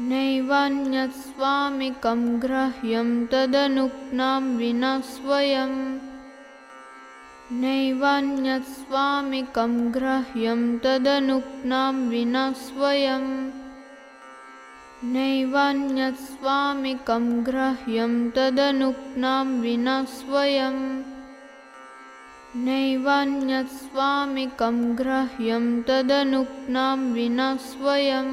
नैवान्यस्वामिकं ग्राह्यं तदनुक्नां विना स्वयम् नैवान्यस्वामिकं ग्राह्यं तदनुक्नां विना स्वयम् नैवान्यस्वामिकं ग्राह्यं तदनुक्नां विना स्वयम् नैवान्यस्वामिकं ग्राह्यं तदनुक्नां विना स्वयम्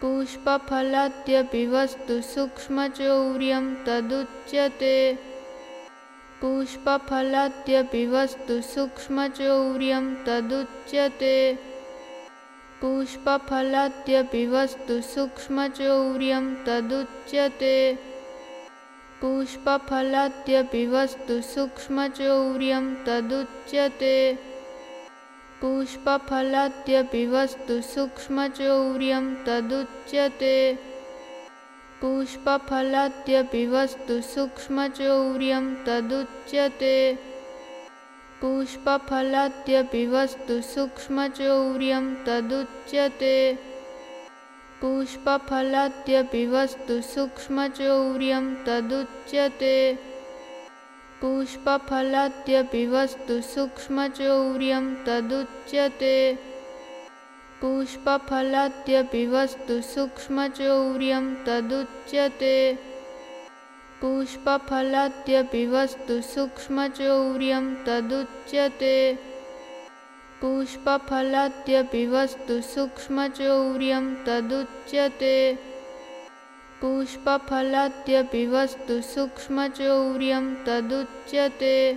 पुष्पफलाद्यपि वस्तु सूक्ष्मचौर्यं तदुच्यते। पुष्पफलाद्यपि वस्तु सूक्ष्मचौर्यं तदुच्यते। पुष्पफलाद्यपि वस्तु सूक्ष्मचौर्यं तदुच्यते। पुष्पफलाद्यपि वस्तु सूक्ष्मचौर्यं तदुच्यते पुष्पफलाद्यपि वस्तु सूक्ष्मचौर्यं तदुच्यते। पुष्पफलाद्यपि वस्तु सूक्ष्मचौर्यं तदुच्यते। पुष्पफलाद्यपि वस्तु सूक्ष्मचौर्यं तदुच्यते। पुष्पफलाद्यपि वस्तु सूक्ष्मचौर्यं तदुच्यते पुष्पफलाद्यपि वस्तु सूक्ष्मचौर्यं तदुच्यते। पुष्पफलाद्यपि वस्तु सूक्ष्मचौर्यं तदुच्यते। पुष्पफलाद्यपि वस्तु सूक्ष्मचौर्यं तदुच्यते। पुष्पफलाद्यपि वस्तु सूक्ष्मचौर्यं तदुच्यते पुष्पफलाद्यपि वस्तु सूक्ष्मचौर्यं तदुच्यते।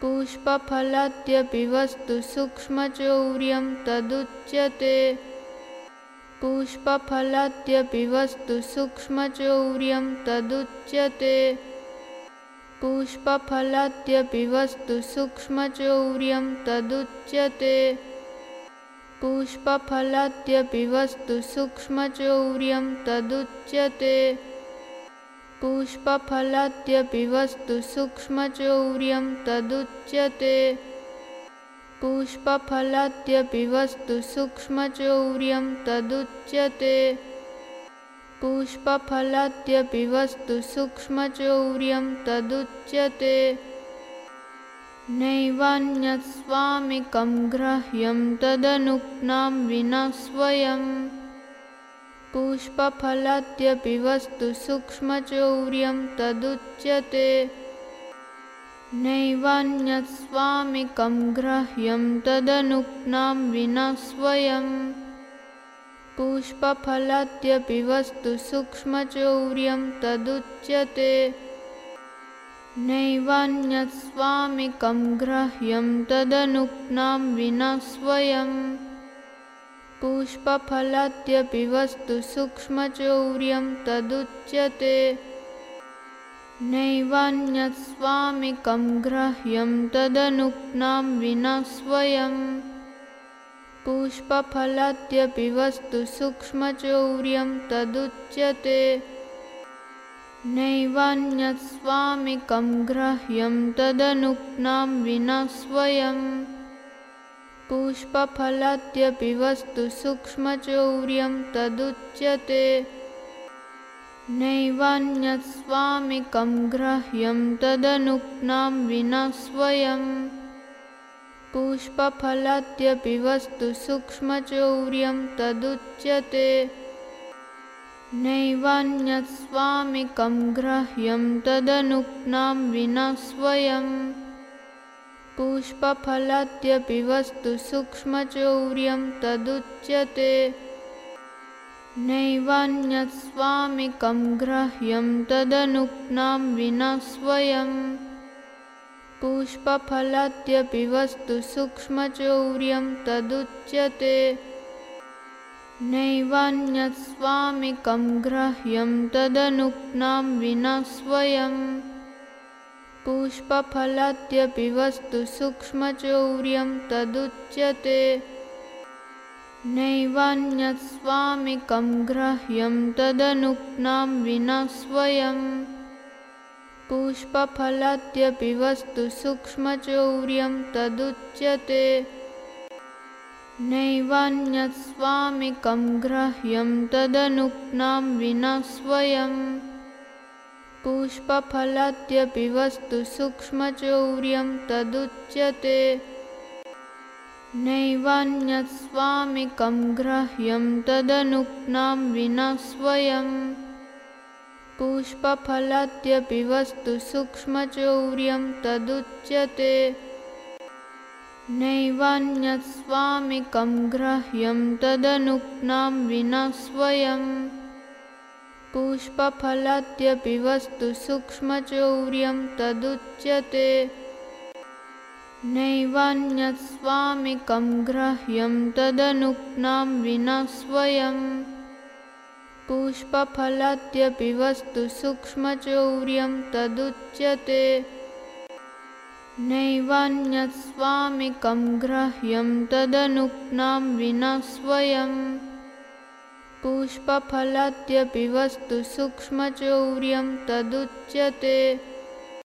पुष्पफलाद्यपि वस्तु सूक्ष्मचौर्यं तदुच्यते। पुष्पफलाद्यपि वस्तु सूक्ष्मचौर्यं तदुच्यते। पुष्पफलाद्यपि वस्तु सूक्ष्मचौर्यं तदुच्यते पुष्पफलाद्यपि वस्तु सूक्ष्मचौर्यं तदुच्यते। पुष्पफलाद्यपि वस्तु सूक्ष्मचौर्यं तदुच्यते। पुष्पफलाद्यपि वस्तु सूक्ष्मचौर्यं तदुच्यते। पुष्पफलाद्यपि वस्तु सूक्ष्मचौर्यं तदुच्यते नैवान्यस्वामिकं ग्राह्यं तदनुक्नां विना स्वयम् पुष्पफलाद्यपि वस्तु सूक्ष्मचौर्यं तदुच्यते। नैवान्यस्वामिकं ग्राह्यं तदनुक्नां विना स्वयम् पुष्पफलद्यपि वस्तु सूक्ष्मचौर्यं तदुच्यते नैवान्यस्वामिकं ग्राह्यं तदनुक्नां विना स्वयम् पुष्पफलद्यपि वस्तु सूक्ष्मचौर्यं तदुच्यते। नैवान्यस्वामिकं ग्राह्यं तदनुक्नां विना स्वयम् पुष्पफलद्यपि वस्तु सूक्ष्मचौर्यं तदुच्यते नैवान्यस्वामिकं ग्राह्यं तदनुक्नां विना स्वयम् पुष्पफलद्यपि वस्तु सूक्ष्मचौर्यं तदुच्यते। नैवान्यस्वामिकं ग्राह्यं तदनुक्नां विना स्वयम् पुष्पफलद्यपि वस्तु सूक्ष्मचौर्यं तदुच्यते नैवान्यस्वामिकं ग्राह्यं तदनुक्नां विना पुष्पफलद्यपि वस्तु सूक्ष्मचौर्यं तदुच्यते। नैवान्यस्वामिकं ग्राह्यं तदनुक्नां विना स्वयम् पुष्पफलद्यपि वस्तु सूक्ष्मचौर्यं तदुच्यते नैवान्यस्वामिकं ग्राह्यं तदनुक्नां विना पुष्पफलद्यपि वस्तु सूक्ष्मचौर्यं तदुच्यते। नैवान्यस्वामिकं ग्राह्यं तदनुक्नां विना स्वयम् पुष्पफलद्यपि वस्तु सूक्ष्मचौर्यं तदुच्यते नैवान्यस्वामिकं ग्राह्यं तदनुक्नां विना स्वयम् पुष्पफलद्यपि सूक्ष्मचौर्यं तदुच्यते। नैवान्यस्वामिकं ग्राह्यं तदनुक्नां विना स्वयम् पुष्पफलद्यपि वस्तु सूक्ष्मचौर्यं तदुच्यते नैवान्यस्वामिकं ग्राह्यं तदनुक्नां विना स्वयम् पुष्पफलद्यपि वस्तु सूक्ष्मचौर्यं तदुच्यते। नैवान्यस्वामिकं ग्राह्यं तदनुक्नां विना स्वयम् पुष्पफलद्यपि वस्तु सूक्ष्मचौर्यं तदुच्यते नैवान्यस्वामिकं ग्राह्यं तदनुक्नां विना स्वयम् पुष्पफलद्यपि वस्तु सूक्ष्मचौर्यं तदुच्यते